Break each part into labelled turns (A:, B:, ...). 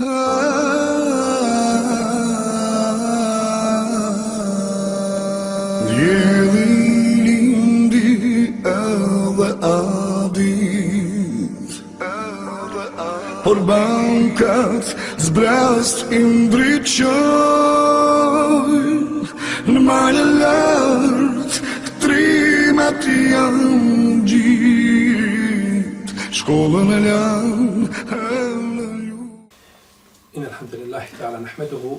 A: Yelindi edhe adit Por bankat zbrast imbriqoj Në malë lartë trimat janë gjit Shkollën e lanë
B: الحمد لله تعالى نحمده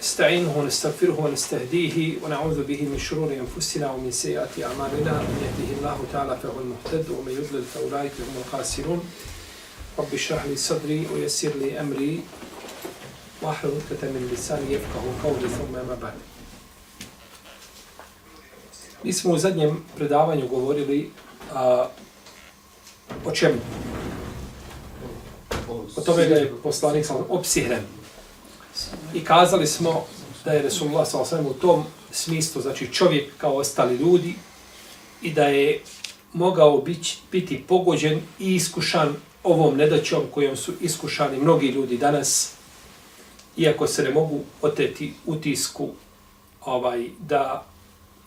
B: نستعينه ونستغفره ونستهديه ونعوذ به من شرور أنفسنا ومن سيئات أعمالنا من يهده الله تعالى فهو المهتد ومن يضلل فأولئك هم الخاسرون رب اشرح لي صدري ويسر لي أمري واحلل عقدة من لساني يفقه قولي ثم ما بعد Mi smo u zadnjem predavanju govorili a, o čemu? O tome da je poslanik sam opsihren. I kazali smo da je Resulullah sam u tom smislu, znači čovjek kao ostali ljudi i da je mogao biti, biti pogođen i iskušan ovom nedaćom kojom su iskušani mnogi ljudi danas, iako se ne mogu oteti utisku ovaj, da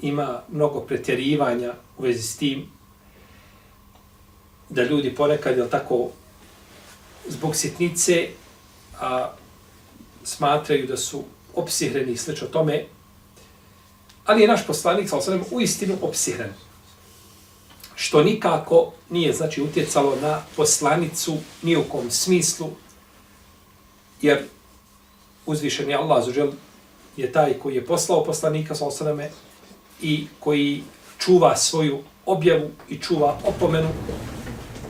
B: ima mnogo pretjerivanja u vezi s tim, da ljudi ponekad, jel tako, zbog sitnice a, smatraju da su opsihreni i slično tome, ali je naš poslanik, sa osanem, u istinu opsihren. Što nikako nije, znači, utjecalo na poslanicu ni u kom smislu, jer uzvišen je Allah, zužel, je taj koji je poslao poslanika, sa osaneme, i koji čuva svoju objavu i čuva opomenu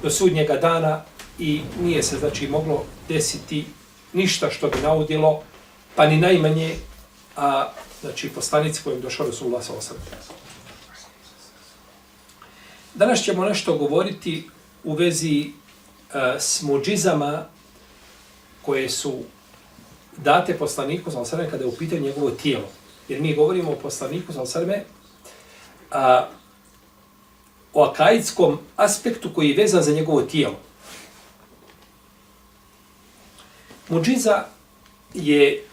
B: do sudnjega dana i nije se znači moglo desiti ništa što bi naudilo, pa ni najmanje a, znači poslanici kojim došao Rasulullah sa osam. Danas ćemo nešto govoriti u vezi a, s muđizama koje su date poslaniku sa osam kada je u pitanju njegovo tijelo. Jer mi govorimo o poslaniku sa osam a, o akajitskom aspektu koji je vezan za njegovo tijelo. Muđiza je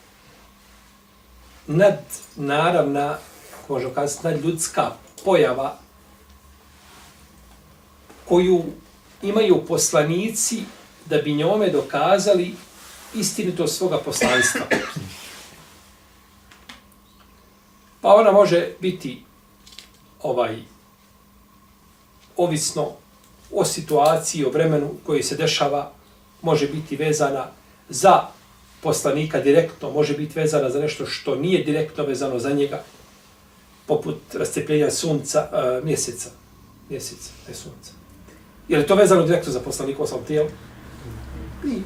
B: nad naravna, možemo kazati, nad ljudska pojava koju imaju poslanici da bi njome dokazali istinito svoga poslanstva. Pa ona može biti ovaj ovisno o situaciji, o vremenu koji se dešava, može biti vezana za poslanika direktno, može biti vezana za nešto što nije direktno vezano za njega, poput rascepljenja sunca, uh, mjeseca, mjeseca, ne sunca. Je li to vezano direktno za poslanika osam tijela? Nije.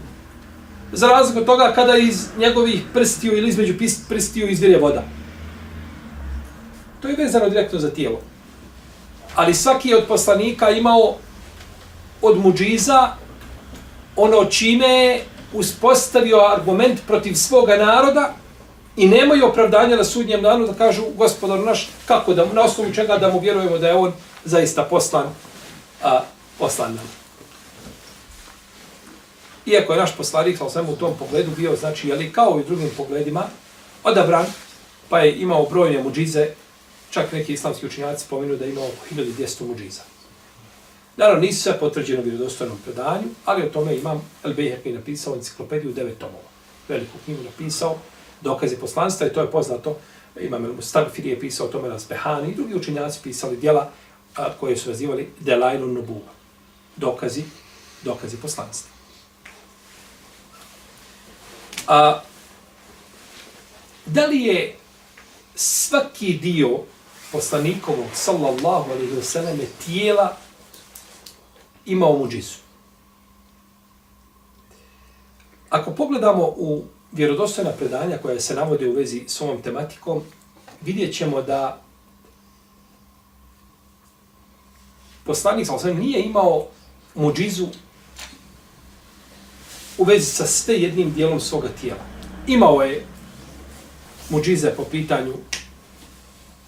B: Za razliku od toga kada iz njegovih prstiju ili između prstiju izvire voda. To je vezano direktno za tijelo. Ali svaki od poslanika imao od muđiza ono čime uspostavio argument protiv svoga naroda i nemaju opravdanja na sudnjem danu da kažu gospodar naš, kako da, na osnovu čega da mu vjerujemo da je on zaista poslan, a, poslan nam. Iako je naš poslanik sa svemu u tom pogledu bio, znači, jeli kao i u drugim pogledima, odabran, pa je imao brojne muđize, čak neki islamski učinjaci pominu da je imao oko 1200 muđiza. Naravno, nisu sve potvrđeno u vjerodostojnom predanju, ali o tome imam El Bejhek napisao enciklopediju devet tomova. Veliku knjigu napisao, dokaze poslanstva i to je poznato. Imam El Mustagfir je pisao o tome na Zbehani i drugi učenjaci pisali dijela a, koje su nazivali Delajnu Nubuva. Dokazi, dokazi poslanstva. A, da li je svaki dio poslanikovog sallallahu alaihi wa sallam tijela imao muđizu. Ako pogledamo u vjerodostojna predanja koja se navode u vezi s ovom tematikom, vidjet ćemo da poslanik sa osvijem nije imao muđizu u vezi sa sve jednim dijelom svoga tijela. Imao je muđize po pitanju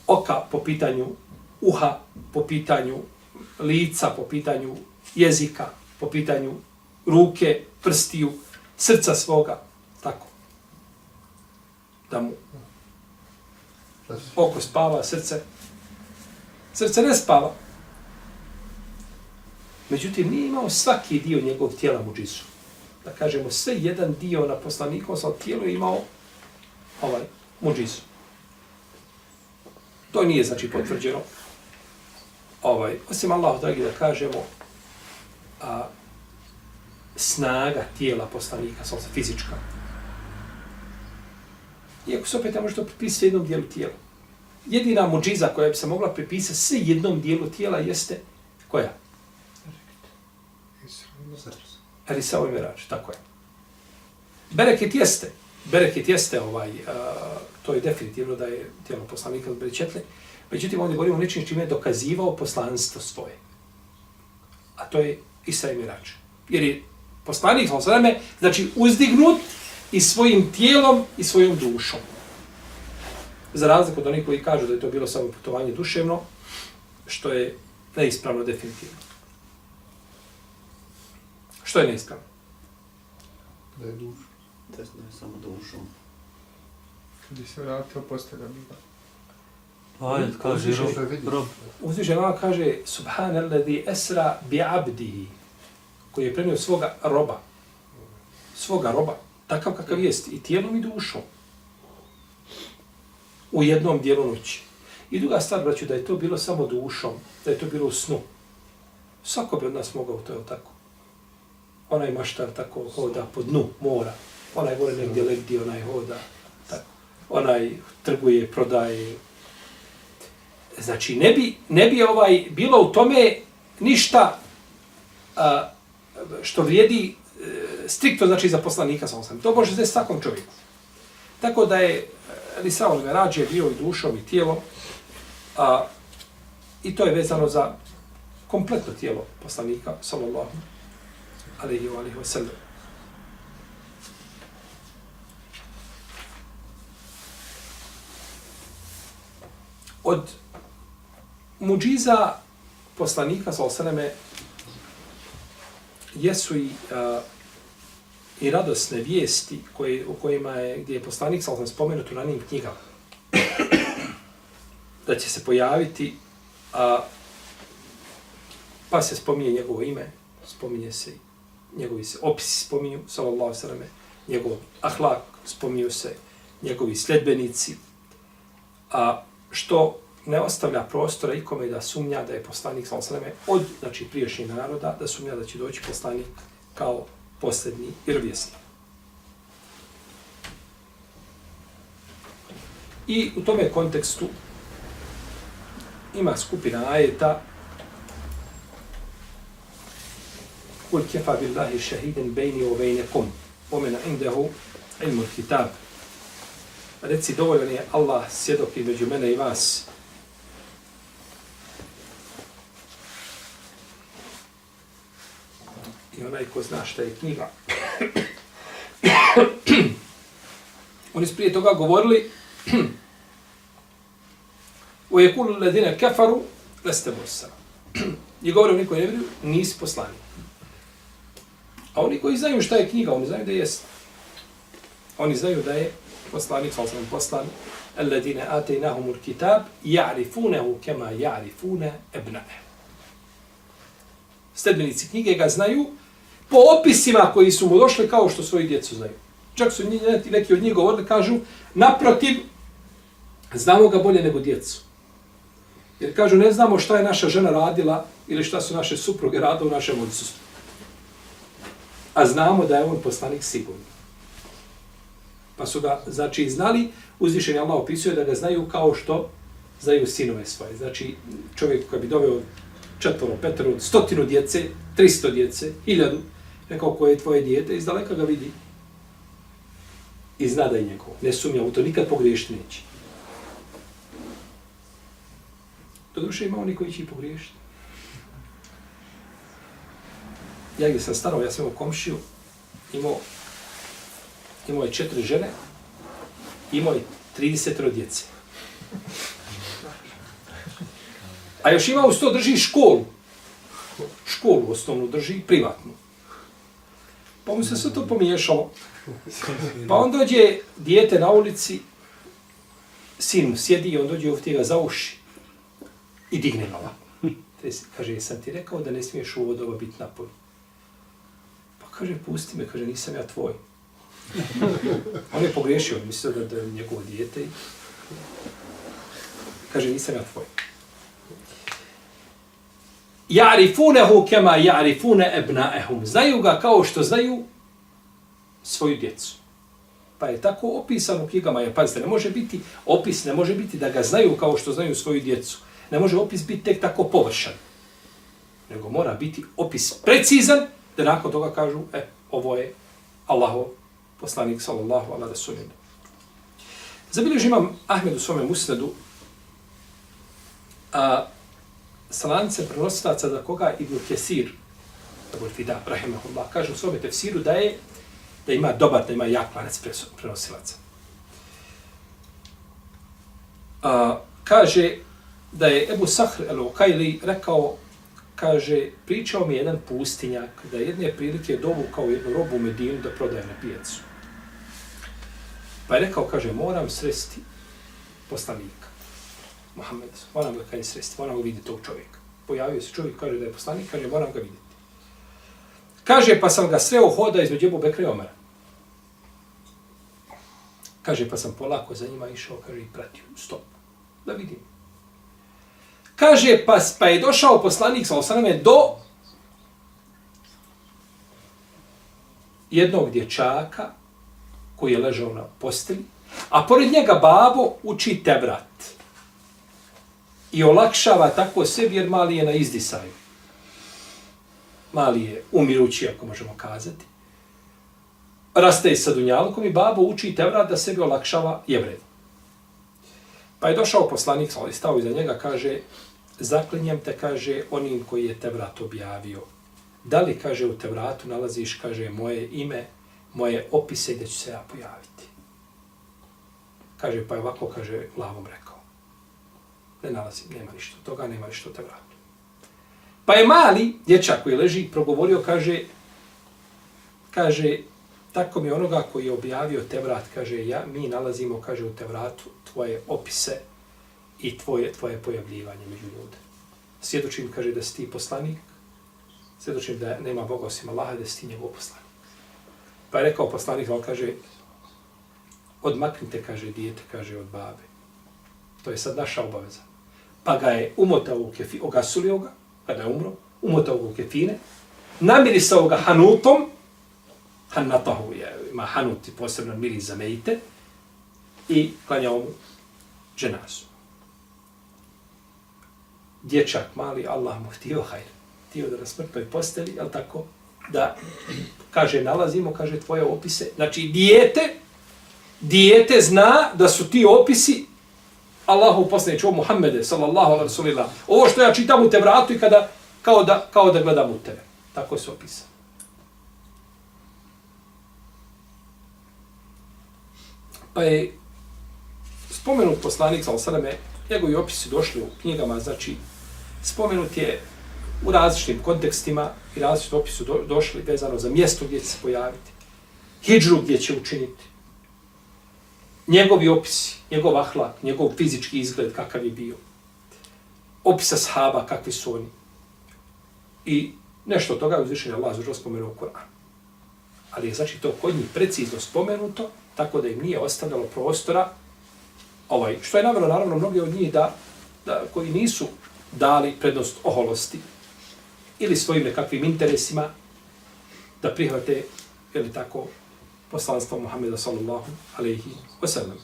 B: oka, po pitanju uha, po pitanju lica, po pitanju jezika, po pitanju ruke, prstiju, srca svoga, tako, da mu oko spava, srce, srce ne spava. Međutim, nije imao svaki dio njegovog tijela muđisu. Da kažemo, sve jedan dio na poslanikom sa tijelu je imao ovaj muđisu. To nije, znači, potvrđeno. Ovaj, osim Allah, dragi, da kažemo, a, snaga tijela poslanika, sa fizička. Iako se opet ne može to pripisati jednom dijelu tijela. Jedina muđiza koja bi se mogla pripisati sve jednom dijelu tijela jeste koja? Erisao i Mirač, tako je. Bereket jeste. Bereket jeste ovaj, uh, to je definitivno da je tijelo poslanika od Beričetle. Međutim, ovdje govorimo o nečem čime je dokazivao poslanstvo svoje. A to je Isra i Mirađ. Jer je poslanik sa znači uzdignut i svojim tijelom i svojom dušom. Za razliku od onih koji kažu da je to bilo samo putovanje duševno, što je neispravno definitivno. Što je neispravno?
C: Da je duš.
D: Da je samo dušom.
C: Kad bi se vratio, postavlja mi ga.
E: Ajde, kaže rob. rob.
B: Uzvišen Allah kaže Subhanalladhi esra bi abdihi koji je prenio svoga roba. Svoga roba. Takav kakav jest. I tijelom i dušom. U jednom dijelu noći. I druga stvar, braću, da je to bilo samo dušom. Da je to bilo u snu. Svako bi od nas mogao to, je tako. Onaj maštar tako hoda po dnu mora. Onaj gore negdje legdi, onaj hoda. Tako. Onaj trguje, prodaje. Znači, ne bi, ne bi ovaj bilo u tome ništa a, što vrijedi e, striktno znači za poslanika sa osam. To može se svakom čovjeku. Tako da je e, Lisao Merađe bio i dušom i tijelom, a, i to je vezano za kompletno tijelo poslanika, sallallahu alaihi wa alaihi wa sallam. Od muđiza poslanika, sallallahu alaihi jesu i, a, i radosne vijesti koje, u kojima je, gdje je poslanik, sam spomenut u ranijim knjigama, da će se pojaviti, a, pa se spominje njegovo ime, spominje se njegovi se opisi spominju, sallallahu sallam, njegov ahlak, spominju se njegovi sljedbenici, a što ne ostavlja prostora ikome da sumnja da je poslanik sa osreme od znači, priješnjeg naroda, da sumnja da će doći poslanik kao posljednji vjerovjesnik. I u tome kontekstu ima skupina ajeta Kul kefa billahi šehiden bejni o bejnekom. Omena indehu ilmu kitab. Reci, dovoljan je Allah svjedok među mene i vas. I onaj ko zna šta je knjiga. Oni su prije toga govorili u jekulu ledine kefaru leste borsa. I govore oni koji ne vjeruju, nisi poslani. A oni koji znaju šta je knjiga, oni znaju da je Oni znaju da je poslanik, sal sam poslan, alladine atejnahumul kitab, ja'rifunehu kema ja'rifune ebnae. Stedbenici knjige ga znaju po opisima koji su mu došli kao što svoji djecu znaju. Čak su neki od njih govorili, kažu, naprotiv, znamo ga bolje nego djecu. Jer kažu, ne znamo šta je naša žena radila ili šta su naše supruge radile u našem odsustvu. A znamo da je on poslanik sigurno. Pa su ga, znači, znali, uzvišenje Allah opisuje da ga znaju kao što znaju sinove svoje. Znači, čovjek koji bi doveo četvoro, petoro, stotinu djece, tristo djece, hiljadu, rekao ko je tvoje dijete, iz daleka ga vidi. I zna da je njegov. Ne sumnja u to, nikad pogriješiti neće. Do duše ima oni koji će i pogriješiti. Ja gdje sam staro, ja sam imao komšiju, imao, imao je četiri žene, imao je 30 djece. A još ima uz to drži školu. Školu osnovnu drži, privatnu. Pa mu se sve to pomiješalo. Pa on dođe, dijete na ulici, sin mu sjedi i on dođe ovdje ga za uši i digne ga ovako. Te Kaže, sam ti rekao da ne smiješ u ovo doba biti napolju. Pa kaže, pusti me, kaže, nisam ja tvoj. On je pogriješio, mislio da, da je njegovo dijete. Kaže, nisam ja tvoj. Ja'rifunehu kema ja'rifune ebnaehum. Znaju ga kao što znaju svoju djecu. Pa je tako opisano u knjigama, jer pazite, ne može biti opis, ne može biti da ga znaju kao što znaju svoju djecu. Ne može opis biti tek tako površan. Nego mora biti opis precizan, da nakon toga kažu, e, ovo je Allahov poslanik, sallallahu ala rasulina. Zabilježi imam Ahmed u svome musnedu, a, sa lance prenosilaca da koga Ibn Kesir, Abu Fida, rahimahullah, kaže u svome tefsiru da je da ima dobar, da ima jak lanac prenosilaca. A, kaže da je Ebu Sahr el-Ukajli rekao, kaže, pričao mi jedan pustinjak da je jedne prilike dovukao jednu robu u Medinu da prodaje na pijacu. Pa je rekao, kaže, moram sresti poslanika. Mohamed, moram ga kaj sresti, moram ga vidjeti tog čovjeka. Pojavio se čovjek, kaže da je poslanik, kaže, moram ga vidjeti. Kaže, pa sam ga sreo hoda između Ebu Bekra i Omara. Kaže, pa sam polako za njima išao, kaže, i pratio, stop, da vidim. Kaže, pa, pa je došao poslanik, sa osaname, do jednog dječaka koji je ležao na postelji, a pored njega babo uči tebrat. I olakšava tako sebi jer mali je na izdisaju. Mali je umirući, ako možemo kazati. Rastaje sa Dunjalkom i babo uči tevrat da sebi olakšava jevred. Pa je došao poslanik, ali stao iza njega, kaže, zaklinjem te, kaže, onim koji je tevrat objavio. Da li, kaže, u tevratu nalaziš, kaže, moje ime, moje opise gdje ću se ja pojaviti. Kaže, pa je ovako, kaže, glavom rekao. Ne nalazi, nema ništa toga, nema ništa od tevratu. Pa je mali dječak koji leži progovorio, kaže, kaže, tako mi onoga koji je objavio Tevrat, kaže, ja, mi nalazimo, kaže, u Tevratu tvoje opise i tvoje, tvoje pojavljivanje među ljude. Svjedočim, kaže, da si ti poslanik, svjedočim da nema Boga osim Allaha, da si ti njegov poslanik. Pa je rekao poslanik, on kaže, odmaknite, kaže, dijete, kaže, od babe. To je sad naša obaveza. Pa ga je umotao u kefi, ogasulio ga, kada pa je umro, umotao u kefine, namirisao ga hanutom, hanatahu je, ima hanuti posebno miris za mejte, i klanjao mu dženazu. Dječak mali, Allah mu htio hajr, htio da na smrtnoj posteli, jel tako, da, kaže, nalazimo, kaže, tvoje opise, znači, dijete, dijete zna da su ti opisi Allahu poslanić, ovo Muhammede, sallallahu alaihi rasulillah. Ovo što ja čitam u Tevratu i kada, kao da, kao da gledam u tebe. Tako se opisa. Pa je spomenut poslanik, sallallahu alaihi njegovi opisi došli u knjigama, znači, spomenut je u različitim kontekstima i različitim opisu do, došli vezano za mjesto gdje će se pojaviti, hijđru gdje će učiniti, njegovi opisi, njegov ahlak, njegov fizički izgled, kakav je bio, opisa sahaba, kakvi su oni. I nešto od toga je uzvišenje Allah zašto spomenuo u Koranu. Ali je znači to kod njih precizno spomenuto, tako da im nije ostavljalo prostora, ovaj, što je navjelo naravno mnogi od njih da, da, koji nisu dali prednost oholosti ili svojim nekakvim interesima da prihvate, je li tako, poslanstvo Muhammeda sallallahu alaihi wasallam.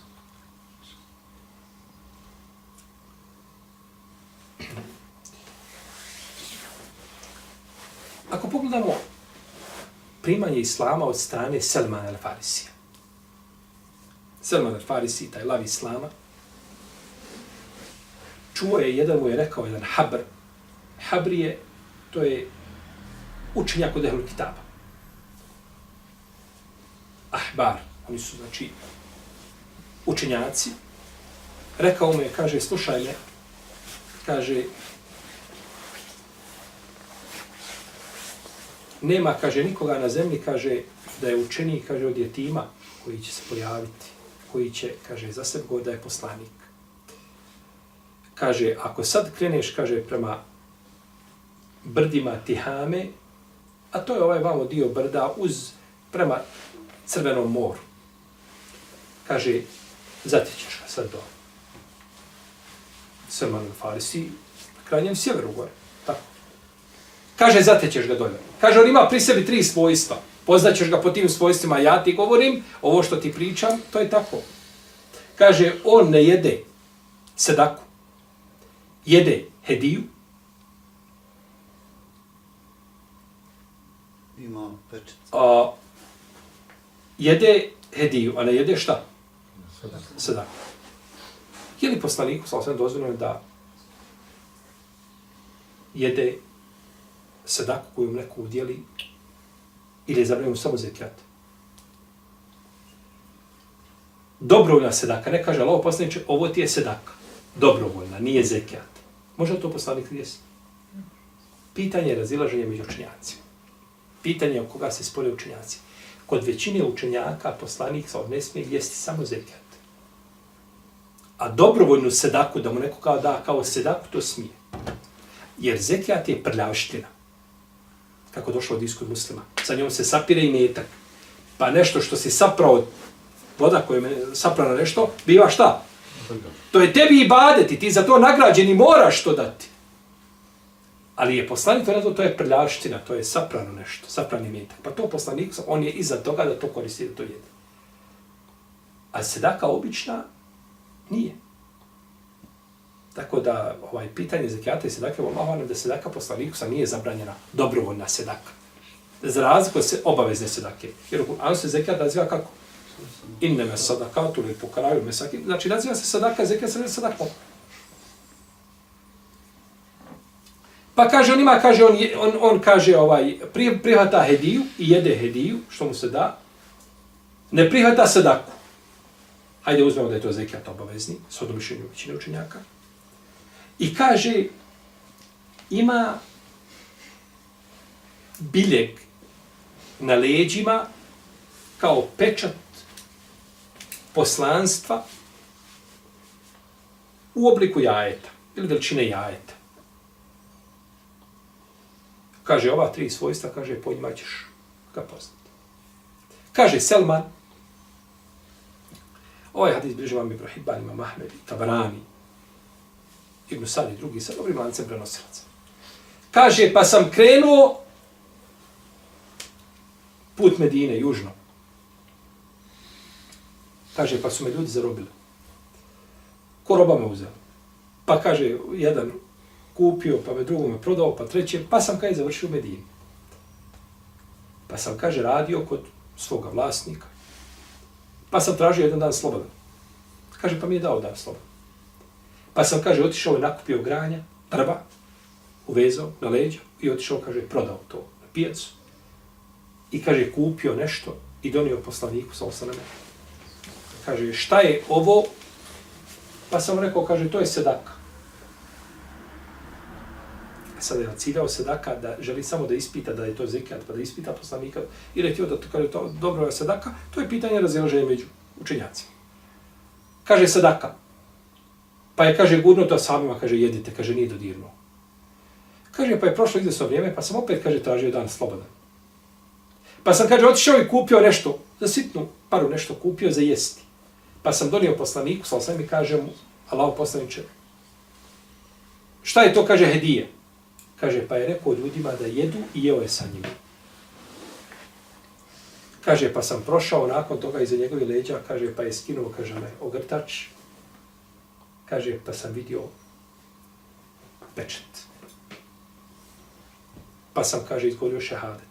B: Ako pogledamo primanje Islama od strane Salman al-Farisija. Selman al-Farisi, taj lav Islama, čuo je, jedan mu je rekao, jedan habr. Habr je, to je učenjak od Ehlu Kitaba. Ahbar, oni su, znači, učenjaci. Rekao mu je, kaže, slušaj me, kaže, nema, kaže, nikoga na zemlji, kaže, da je učeni, kaže, od jetima koji će se pojaviti, koji će, kaže, za sebe god da je poslanik. Kaže, ako sad kreneš, kaže, prema brdima Tihame, a to je ovaj vamo dio brda uz, prema Crvenom moru. Kaže, zatićeš ga sad do Salman al-Farisi, na krajnjem sjeveru gore. Tako. Kaže, zatećeš ga dolje. Kaže, on ima pri sebi tri svojstva. Poznaćeš ga po tim svojstvima, ja ti govorim, ovo što ti pričam, to je tako. Kaže, on ne jede sedaku. Jede hediju.
D: Ima pečet.
B: A, jede hediju, a ne jede šta? Sedaku. Je li poslaniku, sa osvijem, dozvoljeno da jede sedaku koju mu neko udjeli ili je zabranjeno samo zekijat? Dobrovoljna sedaka, ne kaže, ali ovo poslaniče, ovo ti je sedaka. Dobrovoljna, nije zekijat. Može to poslanik jesti? Pitanje je razilaženje među učenjacima. Pitanje je o koga se spore učenjaci. Kod većine učenjaka poslanik sa ne smije jesti samo zekijat. A dobrovoljnu sedaku, da mu neko kao da kao sedaku, to smije. Jer zekijat je prljavština. Kako došlo od iskod muslima. Sa njom se sapire i metak. Pa nešto što si saprao, voda koja je saprao na nešto, biva šta? To je tebi i badeti, ti za to nagrađeni moraš to dati. Ali je poslanik to nazvao, to je prljavština, to je saprano nešto, saprani metak. Pa to poslanik, on je iza toga da to koristi, da to jede. A sedaka obična nije. Tako da ovaj pitanje zekijata i sedake Allahu da sedaka poslaniku sa nije zabranjena dobrovoljna sedaka. Za razliku se obavezne sedake. Jer u Kur'anu se zekijat naziva kako? Inneme sadakatu ili pokaraju mesakim. Znači naziva se sadaka, zekijat se ne sadaka. Pa kaže on ima, kaže on, on, on kaže ovaj, prihvata hediju i jede hediju, što mu se da, ne prihvata sadaku. Hajde uzmemo da je to zekijat obavezni, s odomišljenju većine učenjaka. I kaže, ima biljeg na leđima kao pečat poslanstva u obliku jajeta ili veličine jajeta. Kaže, ova tri svojstva, kaže, po njima ćeš ga poznati. Kaže Selman, ovaj hadis bliže vam Ibrahim, ima Mahmed, Tabarani, Ibn Sadi, drugi sa dobrim lancem prenosilaca. Kaže, pa sam krenuo put Medine, južno. Kaže, pa su me ljudi zarobili. Ko roba me uzeo? Pa kaže, jedan kupio, pa me drugome prodao, pa treće, pa sam kaj završio u Medini. Pa sam, kaže, radio kod svoga vlasnika. Pa sam tražio jedan dan slobodan. Kaže, pa mi je dao dan slobodan. Pa sam, kaže, otišao i nakupio granja, drva, uvezao na leđa i otišao, kaže, prodao to na pijacu. I, kaže, kupio nešto i donio poslaniku sa osaname. Kaže, šta je ovo? Pa sam rekao, kaže, to je sedaka. Sada je ciljao sedaka da želi samo da ispita da je to zekat, pa da ispita poslanika i rekao da to, kaže, to dobro je sedaka, to je pitanje razilaženja među učenjacima. Kaže sedaka, Pa je, kaže, gudno to samima, kaže, jedite, kaže, nije dodirno. Kaže, pa je prošlo izvesno vrijeme, pa sam opet, kaže, tražio dan slobodan. Pa sam, kaže, otišao i kupio nešto, za sitnu paru nešto kupio za jesti. Pa sam donio poslaniku, sa sam mi kaže mu, Allah poslaniče, šta je to, kaže, hedije? Kaže, pa je rekao ljudima da jedu i jeo je sa njima. Kaže, pa sam prošao nakon toga iza njegovih leđa, kaže, pa je skinuo, kaže, me ogrtač, kaže, pa sam vidio pečet. Pa sam, kaže, izgovorio šehadet.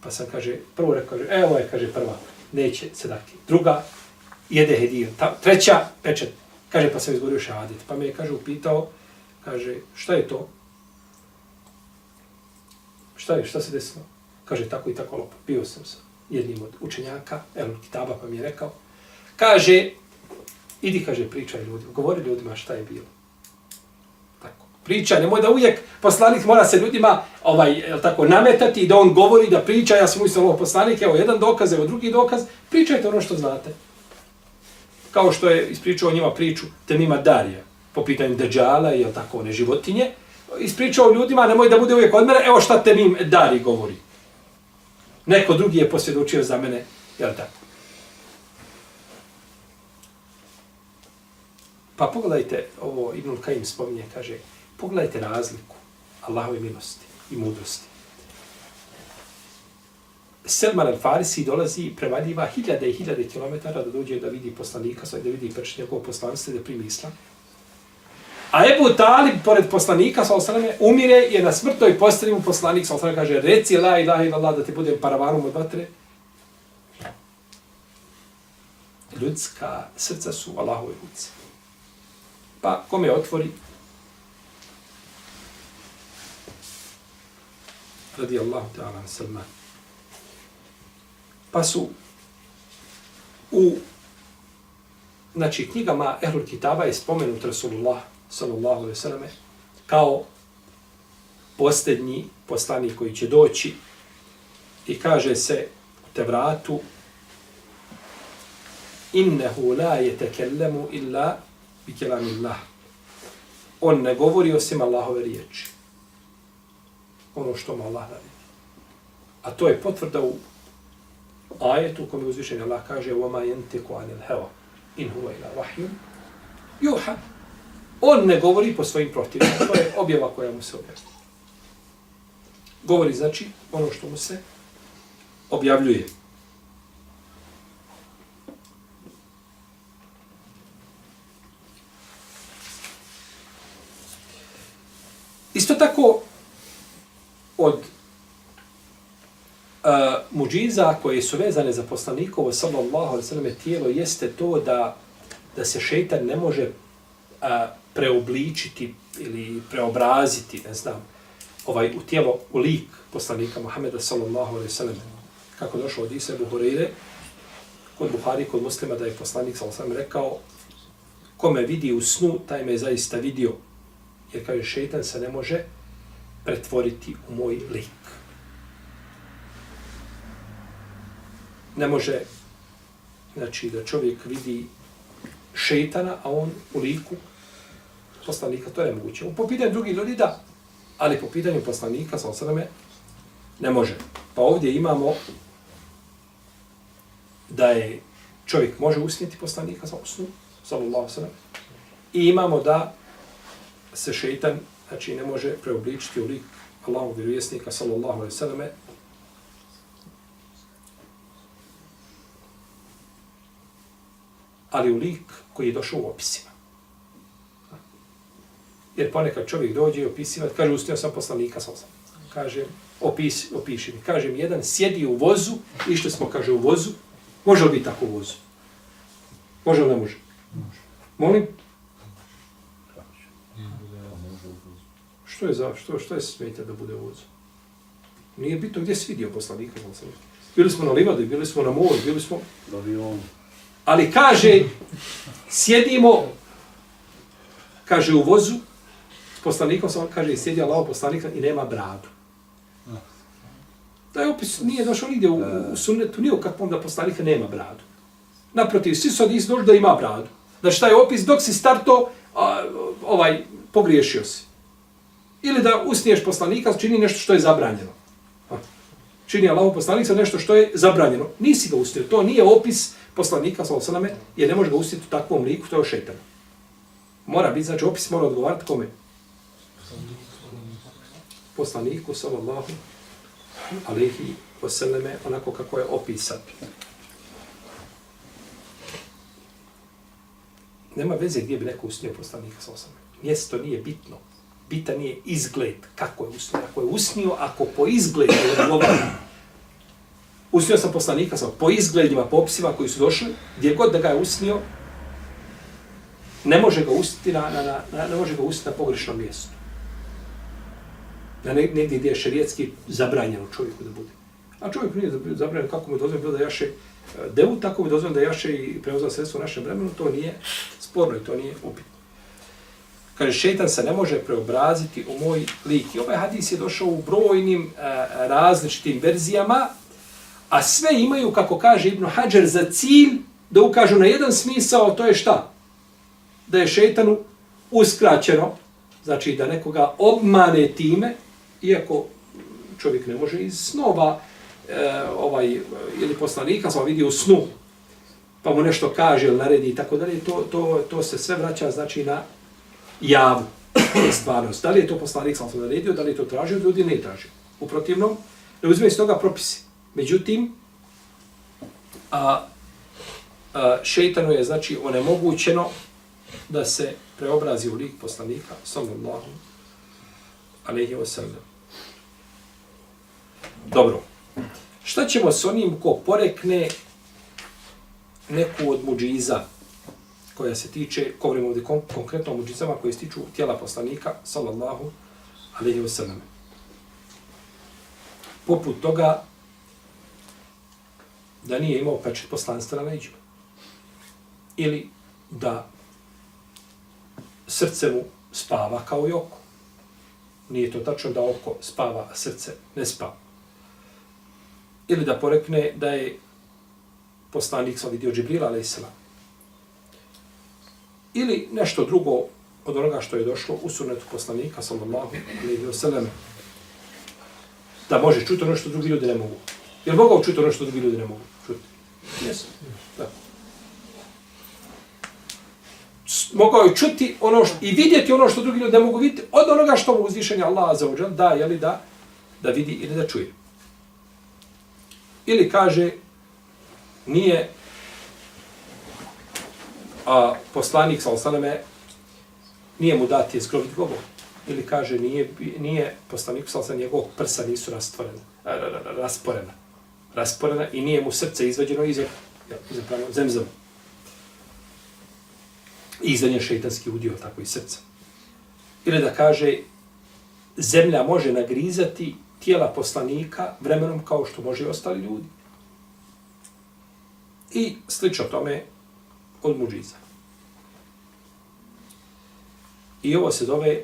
B: Pa sam, kaže, prvo rekao, kaže, evo je, kaže, prva, neće se dati. Druga, jede hediju. Ta, treća, pečet. Kaže, pa sam izgovorio šehadet. Pa me je, kaže, upitao, kaže, šta je to? Šta je, šta se desilo? Kaže, tako i tako lopo. Bio sam sa jednim od učenjaka, El Kitaba, pa mi je rekao. Kaže, Idi, kaže, pričaj ljudima, govori ljudima šta je bilo. Tako. Priča, nemoj da uvijek poslanik mora se ljudima ovaj, el, tako, nametati da on govori, da priča, ja sam uistinu ovo poslanik, evo jedan dokaz, evo drugi dokaz, pričajte ono što znate. Kao što je ispričao njima priču Temima Darija, po pitanju Deđala i tako, one životinje, ispričao ljudima, nemoj da bude uvijek od mene, evo šta Temim Dari govori. Neko drugi je posvjedočio za mene, jel tako. Pa pogledajte, ovo Ibnul Kajim spominje, kaže, pogledajte razliku Allahove milosti i mudrosti. Selman al-Farisi dolazi, prevaljiva hiljade i hiljade kilometara da dođe da vidi poslanika, da vidi prč njegovog poslanstva da primi islam. A Ebu Talib, pored poslanika, sa osaleme, umire je na smrtoj postani mu poslanik, sa osaleme, kaže, reci la ilaha illallah da ti budem paravanom od vatre. Ljudska srca su Allahove ruci. Pa, kome otvori? Radi Allahu ta'ala salman. Pa su u znači, knjigama Ehlul Kitaba je spomenut Rasulullah sallallahu alaihi sallam kao posljednji poslanik koji će doći i kaže se u Tevratu innehu la yetekellemu illa bi kelamillah. On ne govori osim Allahove riječi. Ono što mu Allah radi. A to je potvrda u ajetu u kome uzvišenje Allah kaže وَمَا يَنْتِكُ عَنِ الْهَوَ إِنْ هُوَ إِلَا وَحْيٌ يُوحَ On ne govori po svojim protivnicima. To je objava koja mu se objavlja. Govori znači ono što mu se objavljuje. Isto tako, od uh, muđiza koje su vezane za poslanikovo sallallahu alaihi sallam tijelo jeste to da, da se šeitan ne može a, preobličiti ili preobraziti, ne znam, ovaj, u tijelo, u lik poslanika Muhammeda sallallahu alaihi sallam. Kako došlo od Isa Buhurire, kod Buhari, kod muslima, da je poslanik sallallahu alaihi rekao ko me vidi u snu, taj me zaista vidio Jer kaže, šeitan se ne može pretvoriti u moj lik. Ne može, znači, da čovjek vidi šeitana, a on u liku poslanika, to je nemoguće. Po pitanju drugih ljudi, da, ali po pitanju poslanika, sa osrame ne može. Pa ovdje imamo da je čovjek može usnijeti poslanika sa osnu, sallallahu sallam, i imamo da se šeitan znači ne može preobličiti u lik Allahog vjerovjesnika sallallahu alejhi ve selleme ali u lik koji je došao u opisima. Jer ponekad čovjek dođe i opisiva, kaže, ustio sam poslanika, sam sam. Kaže, opis, opiši mi. Kaže mi, jedan sjedi u vozu, išli smo, kaže, u vozu. Može li biti tako u vozu? Može li ne može? Može. Molim? Što je za što što je smeta da bude voz? Nije bitno gdje se vidio poslanika sallallahu Bili smo na livadi, bili smo na moru, bili smo
D: na avionu.
B: Ali kaže sjedimo kaže u vozu poslanikom sam kaže sjedi Allah poslanika i nema bradu. Taj opis nije došao nigdje u, u sunnetu, nije kakvom da poslanika nema bradu. Naprotiv, svi su od došli da ima bradu. Znači, taj opis, dok si starto, a, ovaj, pogriješio si. Ili da usniješ poslanika, čini nešto što je zabranjeno. Čini Allah poslanika nešto što je zabranjeno. Nisi ga usnio, To nije opis poslanika, sa osaname, jer ne može ga usniti u takvom liku, to je šetan. Mora biti, znači opis mora odgovarati kome? Poslaniku, sallallahu alejhi wasallam, onako kako je opisan. Nema veze gdje bi neko usnio poslanika, sa osaname. Mjesto nije bitno bitan je izgled, kako je usnio. Ako je usnio, ako po izgledu je odgovaran, usnio sam poslanika, sam po izgledima, po opisima koji su došli, gdje god da ga je usnio, ne može ga usniti na, na, na, ne može ga usniti na pogrešnom mjestu. Da ne, negdje gdje je šerijetski zabranjeno čovjeku da bude. A čovjek nije zabranjeno, kako mu dozvoljeno bilo da jaše e, devu, tako mu dozvoljeno da jaše i preuzna sredstvo u našem vremenu, to nije sporno i to nije upitno. Kaže, šetan se ne može preobraziti u moj lik. I ovaj hadis je došao u brojnim uh, različitim verzijama, a sve imaju, kako kaže Ibn Hajar, za cilj da ukažu na jedan smisao, to je šta? Da je šetanu uskraćeno, znači da nekoga obmane time, iako čovjek ne može iz snova, e, ovaj, ili poslanika, pa sam vidio u snu, pa mu nešto kaže ili naredi i tako dalje, to, to, to se sve vraća znači na javu stvarnost. Da li je to poslanik sam sam naredio, da li je to tražio, ljudi ne tražio. U protivnom, ne uzme iz toga propisi. Međutim, a, a, šeitanu je znači onemogućeno da se preobrazi u lik poslanika, sallallahu alaihi wa sallam. Dobro. Šta ćemo s onim ko porekne neku od muđiza koja se tiče, govorimo ovdje kon konkretno o muđizama koje se tiču tijela poslanika, sallallahu alaihi wa sallam. Poput toga da nije imao pečet poslanstva na leđima. Ili da srce mu spava kao i oko. Nije to tačno da oko spava, a srce ne spava. Ili da porekne da je poslanik sa vidio Džibrila, ali Ili nešto drugo od onoga što je došlo u sunetu poslanika, sallallahu alaihi wa sallam, da može čuti ono što drugi ljudi ne mogu. Jer mogao čuti ono što drugi ljudi ne mogu čuti? Jesu. Da. Mogao je čuti ono što, i vidjeti ono što drugi ljudi ne mogu vidjeti od onoga što mu uzvišenje Allah za uđel da, jeli da, da vidi ili da čuje. Ili kaže, nije a poslanik sa osaname nije mu dati je zgrovit govor. Ili kaže, nije, nije poslanik sa osaname, njegovog prsa nisu rastvorena, rasporena. Rasporena i nije mu srce izvađeno iz zapravo zemzom. I izdanje šeitanski udio, tako i srca. Ili da kaže, zemlja može nagrizati tijela poslanika vremenom kao što može i ostali ljudi. I slično tome od muđiza. I ovo se zove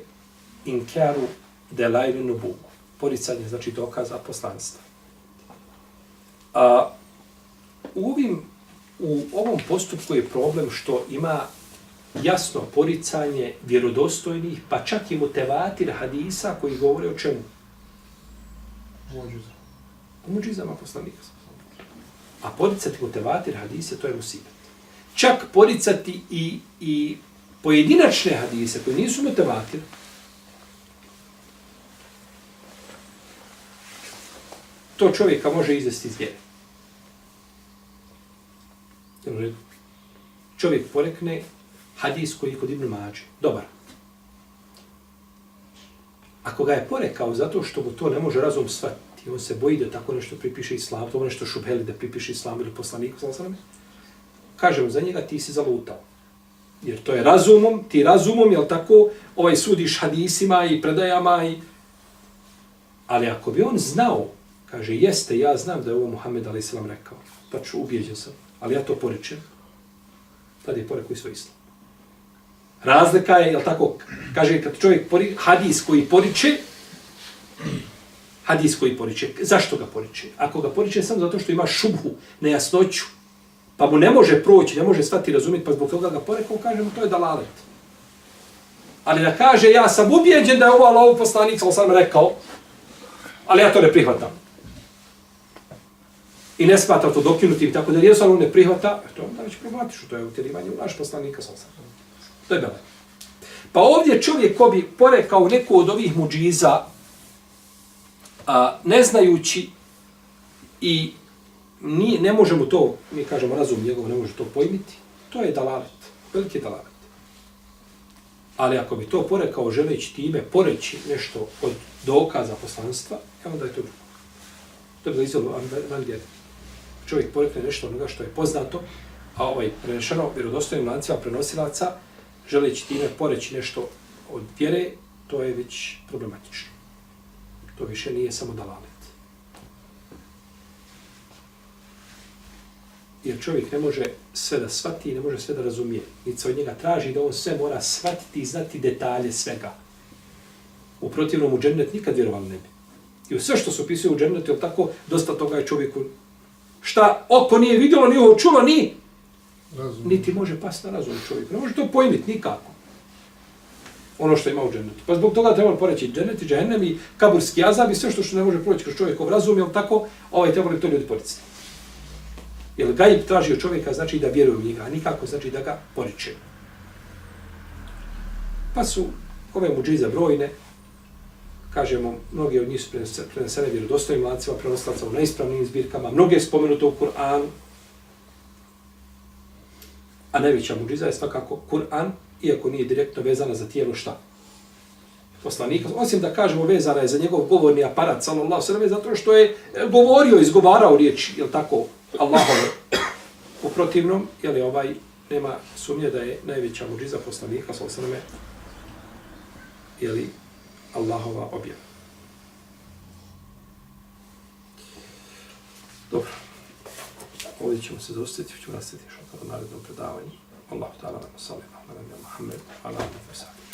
B: inkeru delajnu nubugu. Poricanje, znači dokaza poslanstva. A, u, ovim, u ovom postupku je problem što ima jasno poricanje vjerodostojnih, pa čak i motivatir hadisa koji govore o čemu?
C: Muđiza.
B: U muđizama poslanika. A poricati motivatir hadise, to je musibet čak poricati i, i pojedinačne hadise koje nisu mutevatir, to čovjeka može izvesti iz vjere. Čovjek porekne hadis koji je kod Ibn Mađe. Dobar. Ako ga je porekao zato što mu to ne može razum shvatiti, on se boji da tako nešto pripiše islam, to nešto šubeli da pripiše islam ili poslaniku, sallam, kažemo za njega, ti si zalutao. Jer to je razumom, ti razumom, jel tako, ovaj sudiš hadisima i predajama i... Ali ako bi on znao, kaže, jeste, ja znam da je ovo Muhammed Ali Islam rekao, pa ću ubijeđen sam, ali ja to poričem, tada je porekao i svoj islam. Razlika je, jel tako, kaže, kad čovjek pori, hadis koji poriče, hadis koji poriče, zašto ga poriče? Ako ga poriče samo zato što ima šubhu, nejasnoću, pa mu ne može proći, ne može stati razumjeti, pa zbog toga ga porekao, kažemo, to je dalalet. Ali da kaže, ja sam ubijeđen da je ovo Allah poslanik, sam sam rekao, ali ja to ne prihvatam. I ne smatra to dokinutim, tako da jednostavno ne prihvata, to onda već problematično, to je utjerivanje u naš poslanika, sam sam. To je. Pa ovdje čovjek ko bi porekao neku od ovih muđiza, a, ne znajući i ni, ne možemo to, mi kažemo razum njegov, ne može to pojmiti, to je dalalet, veliki dalalet. Ali ako bi to porekao želeći time, poreći nešto od dokaza poslanstva, evo da je to drugo. To bi izvjelo Angel. Čovjek porekne nešto onoga što je poznato, a ovaj prenešeno vjerodostojnim lancima prenosilaca, želeći time poreći nešto od vjere, to je već problematično. To više nije samo dalalet. jer čovjek ne može sve da shvati i ne može sve da razumije. Niti se od njega traži da on sve mora shvatiti i znati detalje svega. U protivnom u džennet nikad vjerovali ne bi. I u sve što se opisuje u džennetu, je tako, dosta toga je čovjeku šta oko nije vidjelo, nije čulo, ni
C: Razum.
B: niti može pasti na razum čovjeku. Ne može to pojmiti nikako. Ono što ima u džennetu. Pa zbog toga trebalo poreći džennet i džennem i kaburski azab i sve što, što ne može proći kroz čovjekov razum, jel tako, ovaj trebalo to ljudi poreciti. Jer gajib traži od čovjeka znači da vjeruje u njega, a nikako znači da ga poriče. Pa su ove muđize brojne, kažemo, mnogi od njih su prenesene vjerodostojnim lancima, prenoslaca u neispravnim zbirkama, mnoge je spomenuto u Kur'anu, a najveća muđiza je svakako Kur'an, iako nije direktno vezana za tijelo šta? Poslanika. Osim da kažemo vezana je za njegov govorni aparat, sallallahu sallam, zato što je e, govorio, izgovarao riječ, jel tako, Allahove. U protivnom, jel je ovaj, nema sumnje da je najveća muđiza poslanika, sallallahu sallam, jeli Allahova objava. Dobro. Ovdje ćemo se zaustaviti, ćemo nastaviti što kada narednom predavanju. Allahu ta'ala, sallallahu ala nam je Muhammed, ala nam je sallam.